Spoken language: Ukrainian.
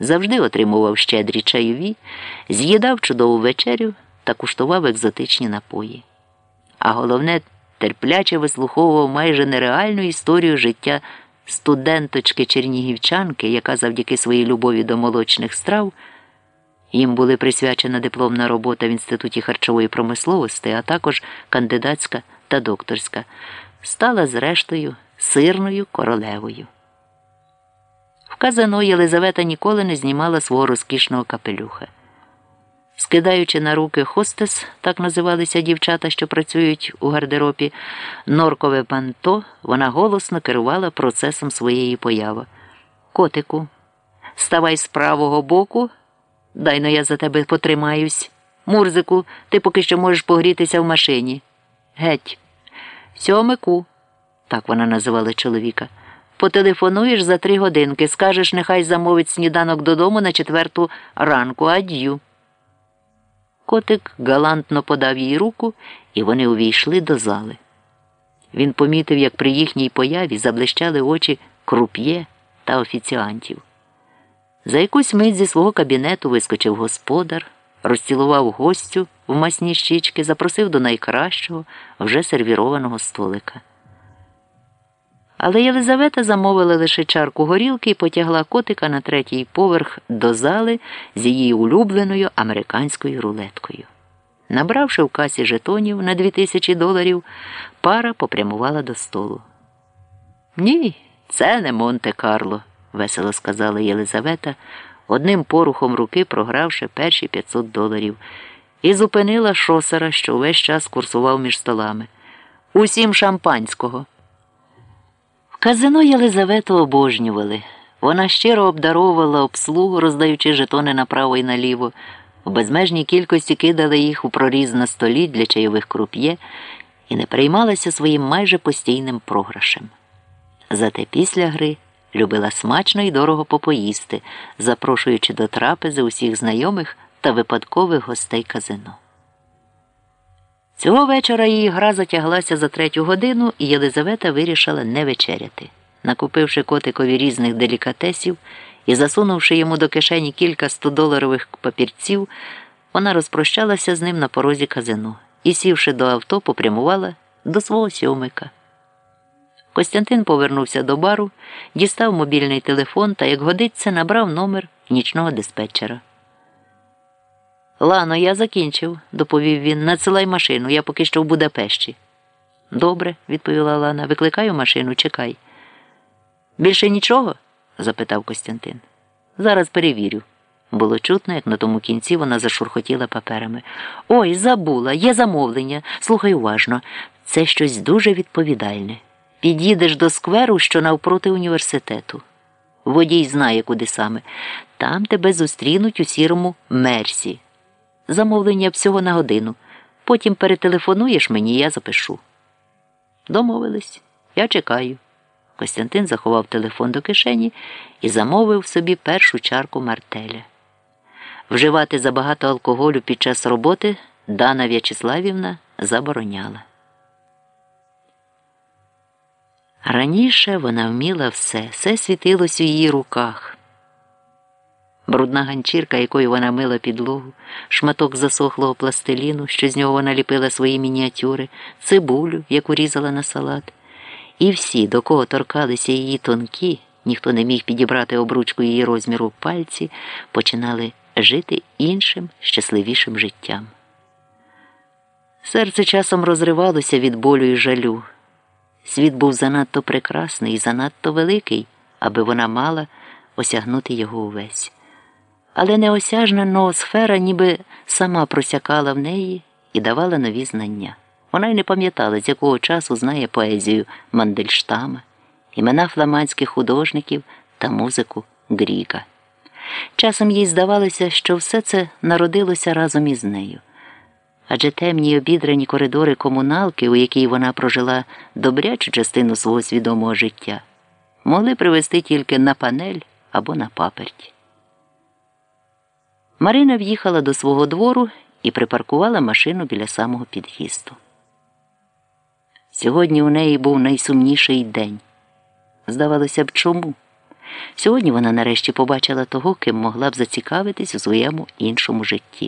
завжди отримував щедрі чайові, з'їдав чудову вечерю та куштував екзотичні напої. А головне, терпляче вислуховував майже нереальну історію життя студенточки чернігівчанки, яка завдяки своїй любові до молочних страв. Їм були присвячена дипломна робота в Інституті харчової промисловості, а також кандидатська та докторська, стала зрештою сирною королевою. В казано Єлизавета ніколи не знімала свого розкішного капелюха. Скидаючи на руки хостес, так називалися дівчата, що працюють у гардеробі, норкове панто, вона голосно керувала процесом своєї появи. Котику, ставай з правого боку. Дай но я за тебе потримаюсь. Мурзику, ти поки що можеш погрітися в машині. Геть. Сьомику, так вона називала чоловіка. Потелефонуєш за три годинки, скажеш, нехай замовить сніданок додому на четверту ранку, ад'ю. Котик галантно подав їй руку, і вони увійшли до зали. Він помітив, як при їхній появі заблищали очі круп'є та офіціантів. За якусь мить зі свого кабінету вискочив господар, розцілував гостю в масні щічки, запросив до найкращого, вже сервірованого столика. Але Єлизавета замовила лише чарку горілки і потягла котика на третій поверх до зали з її улюбленою американською рулеткою. Набравши в касі жетонів на дві тисячі доларів, пара попрямувала до столу. Ні, це не Монте-Карло весело сказала Єлизавета, одним порухом руки програвши перші 500 доларів, і зупинила шосера, що увесь час курсував між столами. Усім шампанського. Казино Єлизавету обожнювали. Вона щиро обдаровувала обслугу, роздаючи жетони направо і наліво. В безмежній кількості кидали їх у проріз на столі для чайових круп'є і не приймалася своїм майже постійним програшем. Зате після гри любила смачно і дорого попоїсти, запрошуючи до трапези усіх знайомих та випадкових гостей казино. Цього вечора її гра затяглася за третю годину, і Єлизавета вирішила не вечеряти. Накупивши котикові різних делікатесів і засунувши йому до кишені кілька стодоларових папірців, вона розпрощалася з ним на порозі казино і, сівши до авто, попрямувала до свого сьомика. Костянтин повернувся до бару, дістав мобільний телефон та, як годиться, набрав номер нічного диспетчера. Лано, я закінчив, доповів він. Надсилай машину, я поки що в Будапешті. Добре, відповіла Лана. Викликаю машину, чекай. Більше нічого? запитав Костянтин. Зараз перевірю. Було чутно, як на тому кінці вона зашурхотіла паперами. Ой, забула, є замовлення. Слухай уважно, це щось дуже відповідальне. Під'їдеш до скверу, що навпроти університету. Водій знає, куди саме. Там тебе зустрінуть у сірому мерсі. Замовлення всього на годину. Потім перетелефонуєш мені, я запишу. Домовились, я чекаю. Костянтин заховав телефон до кишені і замовив собі першу чарку мартеля. Вживати забагато алкоголю під час роботи Дана В'ячеславівна забороняла. Раніше вона вміла все, все світилось у її руках. Брудна ганчірка, якою вона мила підлогу, шматок засохлого пластиліну, що з нього вона ліпила свої мініатюри, цибулю, яку різала на салат. І всі, до кого торкалися її тонкі, ніхто не міг підібрати обручку її розміру пальці, починали жити іншим, щасливішим життям. Серце часом розривалося від болю і жалю. Світ був занадто прекрасний і занадто великий, аби вона мала осягнути його увесь. Але неосяжна ноосфера ніби сама просякала в неї і давала нові знання. Вона й не пам'ятала, з якого часу знає поезію Мандельштама, імена фламандських художників та музику Гріка. Часом їй здавалося, що все це народилося разом із нею адже темні обідрані коридори комуналки, у якій вона прожила добрячу частину свого свідомого життя, могли привести тільки на панель або на паперті. Марина в'їхала до свого двору і припаркувала машину біля самого під'їзду. Сьогодні у неї був найсумніший день. Здавалося б, чому? Сьогодні вона нарешті побачила того, ким могла б зацікавитись у своєму іншому житті.